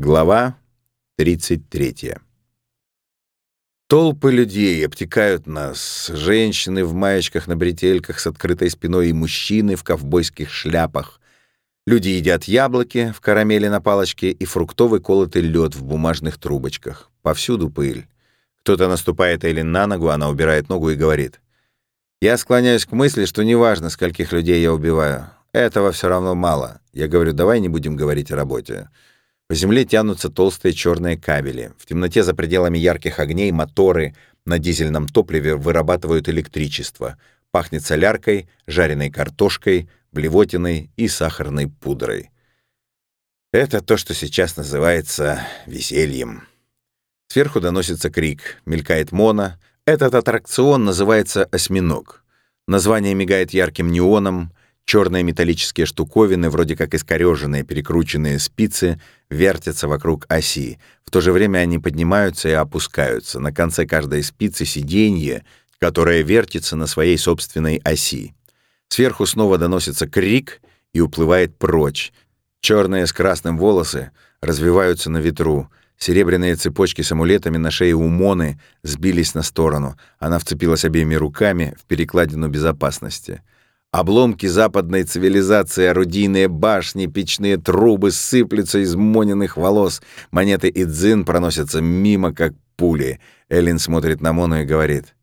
Глава 33. Толпы людей обтекают нас, женщины в маечках на бретельках с открытой спиной и мужчины в ковбойских шляпах. Люди едят яблоки в карамели на палочке и фруктовый колотый лед в бумажных трубочках. Повсюду пыль. Кто-то наступает Эллен на ногу, она убирает ногу и говорит. «Я склоняюсь к мысли, что неважно, скольких людей я убиваю. Этого все равно мало. Я говорю, давай не будем говорить о работе». По земле тянутся толстые черные кабели. В темноте за пределами ярких огней моторы на дизельном топливе вырабатывают электричество. Пахнет соляркой, жареной картошкой, блевотиной и сахарной пудрой. Это то, что сейчас называется весельем. Сверху доносится крик, мелькает мона. Этот аттракцион называется «Осьминог». Название мигает ярким неоном, Черные металлические штуковины, вроде как искореженные перекрученные спицы, вертятся вокруг оси. В то же время они поднимаются и опускаются. На конце каждой спицы сиденье, которое вертится на своей собственной оси. Сверху снова доносится крик и уплывает прочь. Черные с красным волосы развиваются на ветру. Серебряные цепочки с амулетами на шее у Моны сбились на сторону. Она вцепилась обеими руками в перекладину безопасности. Обломки западной цивилизации, орудийные башни, печные трубы сыплются из Мониных волос. Монеты и дзин проносятся мимо, как пули. Эллен смотрит на Мону и говорит.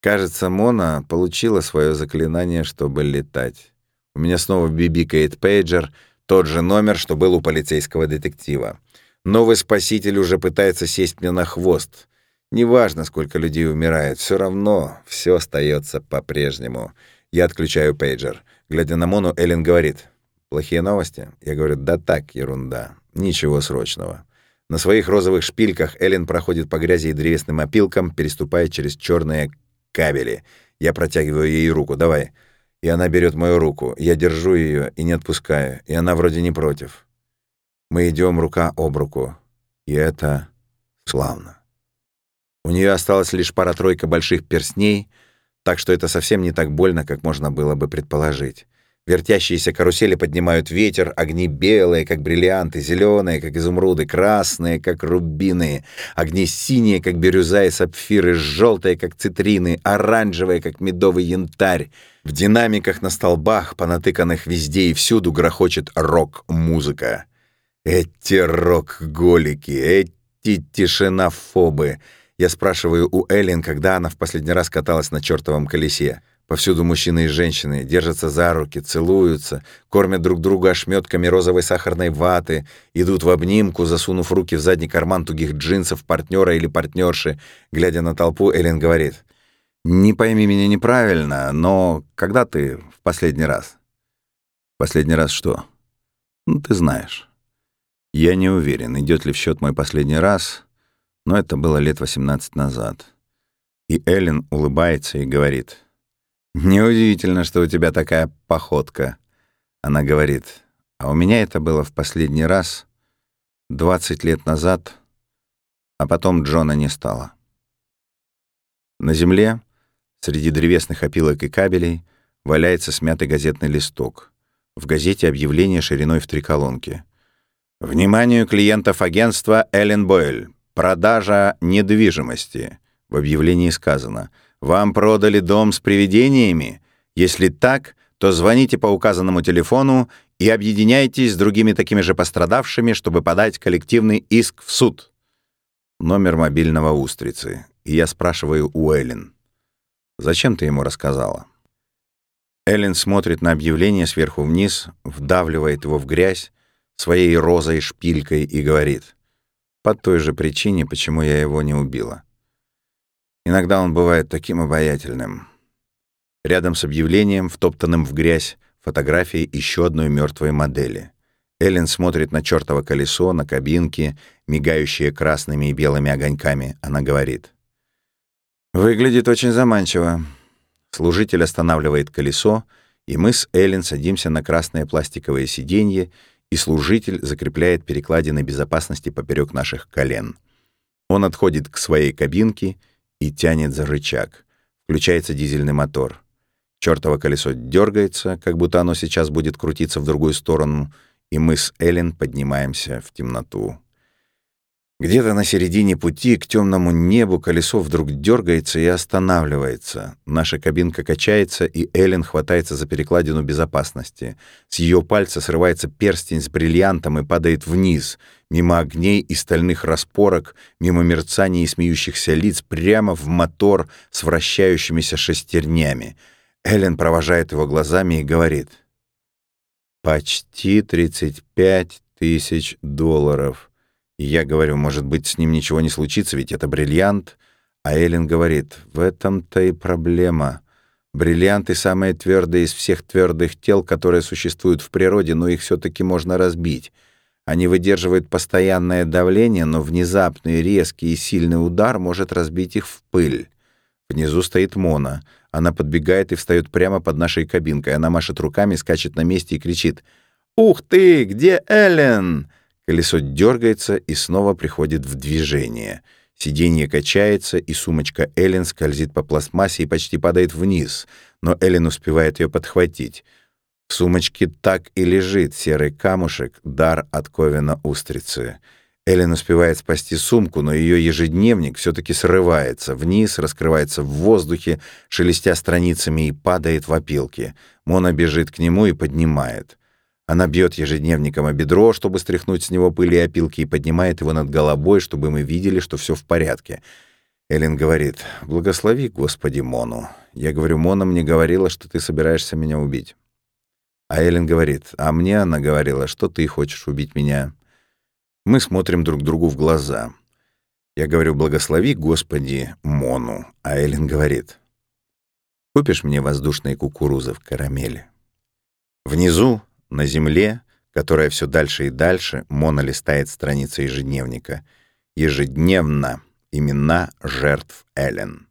«Кажется, Мона получила свое заклинание, чтобы летать. У меня снова бибикает пейджер, тот же номер, что был у полицейского детектива. Новый спаситель уже пытается сесть мне на хвост. Неважно, сколько людей умирает, все равно все остается по-прежнему». Я отключаю пейджер. Глядя на Мону, Эллен говорит. «Плохие новости?» Я говорю, «Да так, ерунда. Ничего срочного». На своих розовых шпильках Эллен проходит по грязи и древесным опилкам, переступая через черные кабели. Я протягиваю ей руку. «Давай». И она берет мою руку. Я держу ее и не отпускаю. И она вроде не против. Мы идем рука об руку. И это славно. У нее осталась лишь пара-тройка больших перстней — так что это совсем не так больно, как можно было бы предположить. Вертящиеся карусели поднимают ветер, огни белые, как бриллианты, зеленые, как изумруды, красные, как рубины, огни синие, как бирюза и сапфиры, желтые, как цитрины, оранжевые, как медовый янтарь. В динамиках на столбах, понатыканных везде и всюду, грохочет рок-музыка. Эти рок-голики, эти тишинофобы — я спрашиваю у Эллен, когда она в последний раз каталась на чертовом колесе. Повсюду мужчины и женщины держатся за руки, целуются, кормят друг друга ошметками розовой сахарной ваты, идут в обнимку, засунув руки в задний карман тугих джинсов партнера или партнерши. Глядя на толпу, Эллен говорит, «Не пойми меня неправильно, но когда ты в последний раз?» «Последний раз что?» «Ну, ты знаешь». «Я не уверен, идет ли в счет мой последний раз, но это было лет 18 назад. И Эллен улыбается и говорит, «Неудивительно, что у тебя такая походка». Она говорит, «А у меня это было в последний раз 20 лет назад, а потом Джона не стало». На земле, среди древесных опилок и кабелей, валяется смятый газетный листок. В газете объявление шириной в три колонки. «Вниманию клиентов агентства Эллен Бойль. Продажа недвижимости. В объявлении сказано «Вам продали дом с привидениями? Если так, то звоните по указанному телефону и объединяйтесь с другими такими же пострадавшими, чтобы подать коллективный иск в суд». Номер мобильного устрицы. И я спрашиваю у Эллен. «Зачем ты ему рассказала?» Эллен смотрит на объявление сверху вниз, вдавливает его в грязь своей розой шпилькой и говорит — по той же причине, почему я его не убила. Иногда он бывает таким обаятельным. Рядом с объявлением, втоптанным в грязь, фотографии еще одной мертвой модели. Эллен смотрит на чертово колесо, на кабинки, мигающие красными и белыми огоньками. Она говорит. «Выглядит очень заманчиво». Служитель останавливает колесо, и мы с Эллен садимся на красное пластиковое сиденье и служитель закрепляет перекладины безопасности поперек наших колен. Он отходит к своей кабинке и тянет за рычаг. Включается дизельный мотор. Чёртово колесо дергается, как будто оно сейчас будет крутиться в другую сторону, и мы с Эллен поднимаемся в темноту. Где-то на середине пути к темному небу колесо вдруг дергается и останавливается. Наша кабинка качается, и Эллен хватается за перекладину безопасности. С ее пальца срывается перстень с бриллиантом и падает вниз, мимо огней и стальных распорок, мимо мерцаний и смеющихся лиц, прямо в мотор с вращающимися шестернями. Эллен провожает его глазами и говорит. «Почти 35 тысяч долларов». И я говорю, может быть, с ним ничего не случится, ведь это бриллиант. А Эллен говорит, в этом-то и проблема. Бриллианты самые твердые из всех твердых тел, которые существуют в природе, но их все-таки можно разбить. Они выдерживают постоянное давление, но внезапный, резкий и сильный удар может разбить их в пыль. Внизу стоит Мона. Она подбегает и встает прямо под нашей кабинкой. Она машет руками, скачет на месте и кричит «Ух ты! Где Эллен?» Колесо дергается и снова приходит в движение. Сиденье качается, и сумочка Эллен скользит по пластмассе и почти падает вниз, но Эллен успевает ее подхватить. В сумочке так и лежит серый камушек, дар от Ковина устрицы. Эллен успевает спасти сумку, но ее ежедневник все-таки срывается вниз, раскрывается в воздухе, шелестя страницами и падает в опилки. Мона бежит к нему и поднимает. Она бьет ежедневником о бедро, чтобы стряхнуть с него пыли и опилки, и поднимает его над головой, чтобы мы видели, что все в порядке. Эллен говорит, «Благослови, Господи, Мону». Я говорю, «Мона мне говорила, что ты собираешься меня убить». А Эллен говорит, «А мне она говорила, что ты хочешь убить меня». Мы смотрим друг другу в глаза. Я говорю, «Благослови, Господи, Мону». А Эллен говорит, «Купишь мне воздушные кукурузы в карамели?» Внизу на земле, которая все дальше и дальше, Мона листает страницы ежедневника. Ежедневно имена жертв Эллен.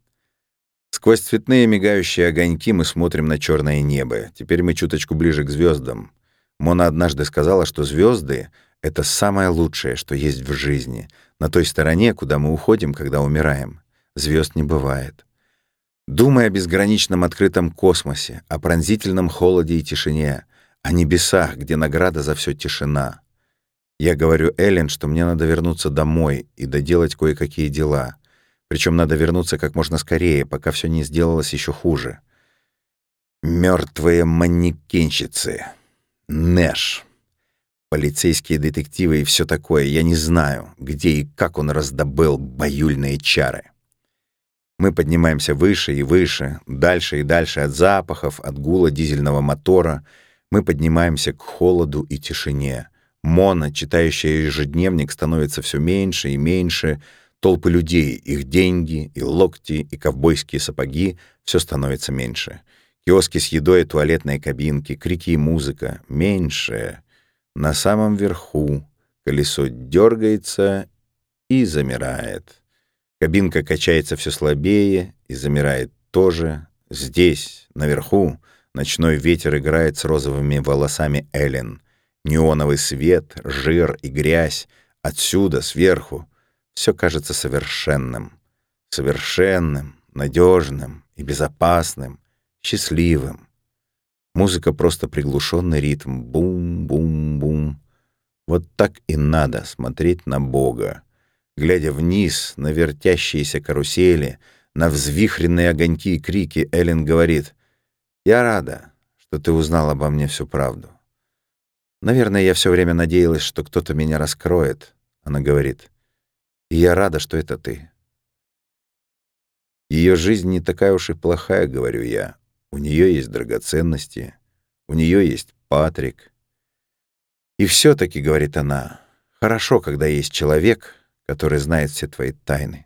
Сквозь цветные мигающие огоньки мы смотрим на черное небо. Теперь мы чуточку ближе к звездам. Мона однажды сказала, что звезды — это самое лучшее, что есть в жизни. На той стороне, куда мы уходим, когда умираем. Звезд не бывает. Думая о безграничном открытом космосе, о пронзительном холоде и тишине, о небесах, где награда за все тишина. Я говорю Эллен, что мне надо вернуться домой и доделать кое-какие дела. Причем надо вернуться как можно скорее, пока все не сделалось еще хуже. Мертвые манекенщицы. Нэш. Полицейские детективы и все такое. Я не знаю, где и как он раздобыл баюльные чары. Мы поднимаемся выше и выше, дальше и дальше от запахов, от гула дизельного мотора — мы поднимаемся к холоду и тишине. Мона, читающая ежедневник, становится все меньше и меньше. Толпы людей, их деньги, и локти, и ковбойские сапоги — все становится меньше. Киоски с едой, туалетные кабинки, крики и музыка — меньше. На самом верху колесо дергается и замирает. Кабинка качается все слабее и замирает тоже. Здесь, наверху, Ночной ветер играет с розовыми волосами Эллен. Неоновый свет, жир и грязь. Отсюда, сверху, все кажется совершенным. Совершенным, надежным и безопасным, счастливым. Музыка просто приглушенный ритм. Бум-бум-бум. Вот так и надо смотреть на Бога. Глядя вниз на вертящиеся карусели, на взвихренные огоньки и крики, Эллен говорит, я рада, что ты узнал обо мне всю правду. Наверное, я все время надеялась, что кто-то меня раскроет, она говорит. И я рада, что это ты. Ее жизнь не такая уж и плохая, говорю я. У нее есть драгоценности, у нее есть Патрик. И все таки говорит она, хорошо, когда есть человек, который знает все твои тайны.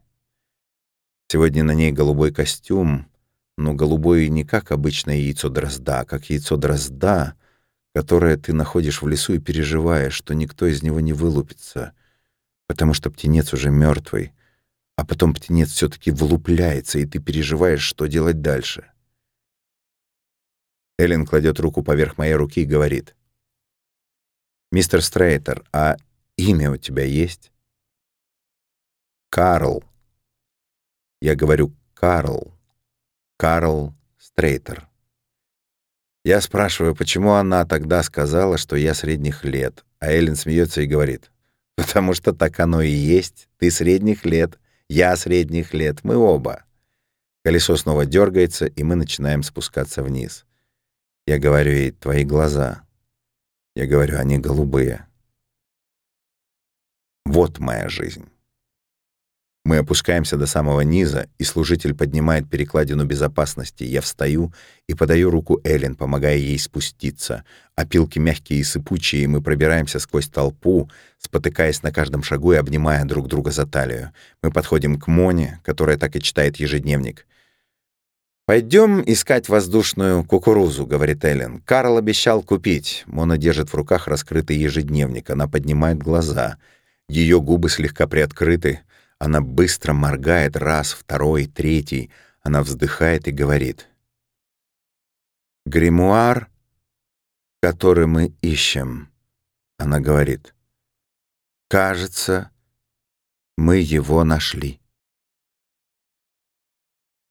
Сегодня на ней голубой костюм, но голубое не как обычное яйцо дрозда, а как яйцо дрозда, которое ты находишь в лесу и переживаешь, что никто из него не вылупится, потому что птенец уже мертвый, а потом птенец все таки вылупляется, и ты переживаешь, что делать дальше. Эллен кладет руку поверх моей руки и говорит. «Мистер Стрейтер, а имя у тебя есть?» «Карл». Я говорю «Карл». Карл Стрейтер. Я спрашиваю, почему она тогда сказала, что я средних лет, а Эллен смеется и говорит, Потому что так оно и есть. Ты средних лет, я средних лет, мы оба. Колесо снова дергается, и мы начинаем спускаться вниз. Я говорю ей, твои глаза. Я говорю, они голубые. Вот моя жизнь. Мы опускаемся до самого низа, и служитель поднимает перекладину безопасности. Я встаю и подаю руку Эллен, помогая ей спуститься. Опилки мягкие и сыпучие, и мы пробираемся сквозь толпу, спотыкаясь на каждом шагу и обнимая друг друга за талию. Мы подходим к Моне, которая так и читает ежедневник. «Пойдем искать воздушную кукурузу», — говорит Эллен. «Карл обещал купить». Мона держит в руках раскрытый ежедневник. Она поднимает глаза. Ее губы слегка приоткрыты. Она быстро моргает раз, второй, третий. Она вздыхает и говорит. «Гримуар, который мы ищем», — она говорит. «Кажется, мы его нашли».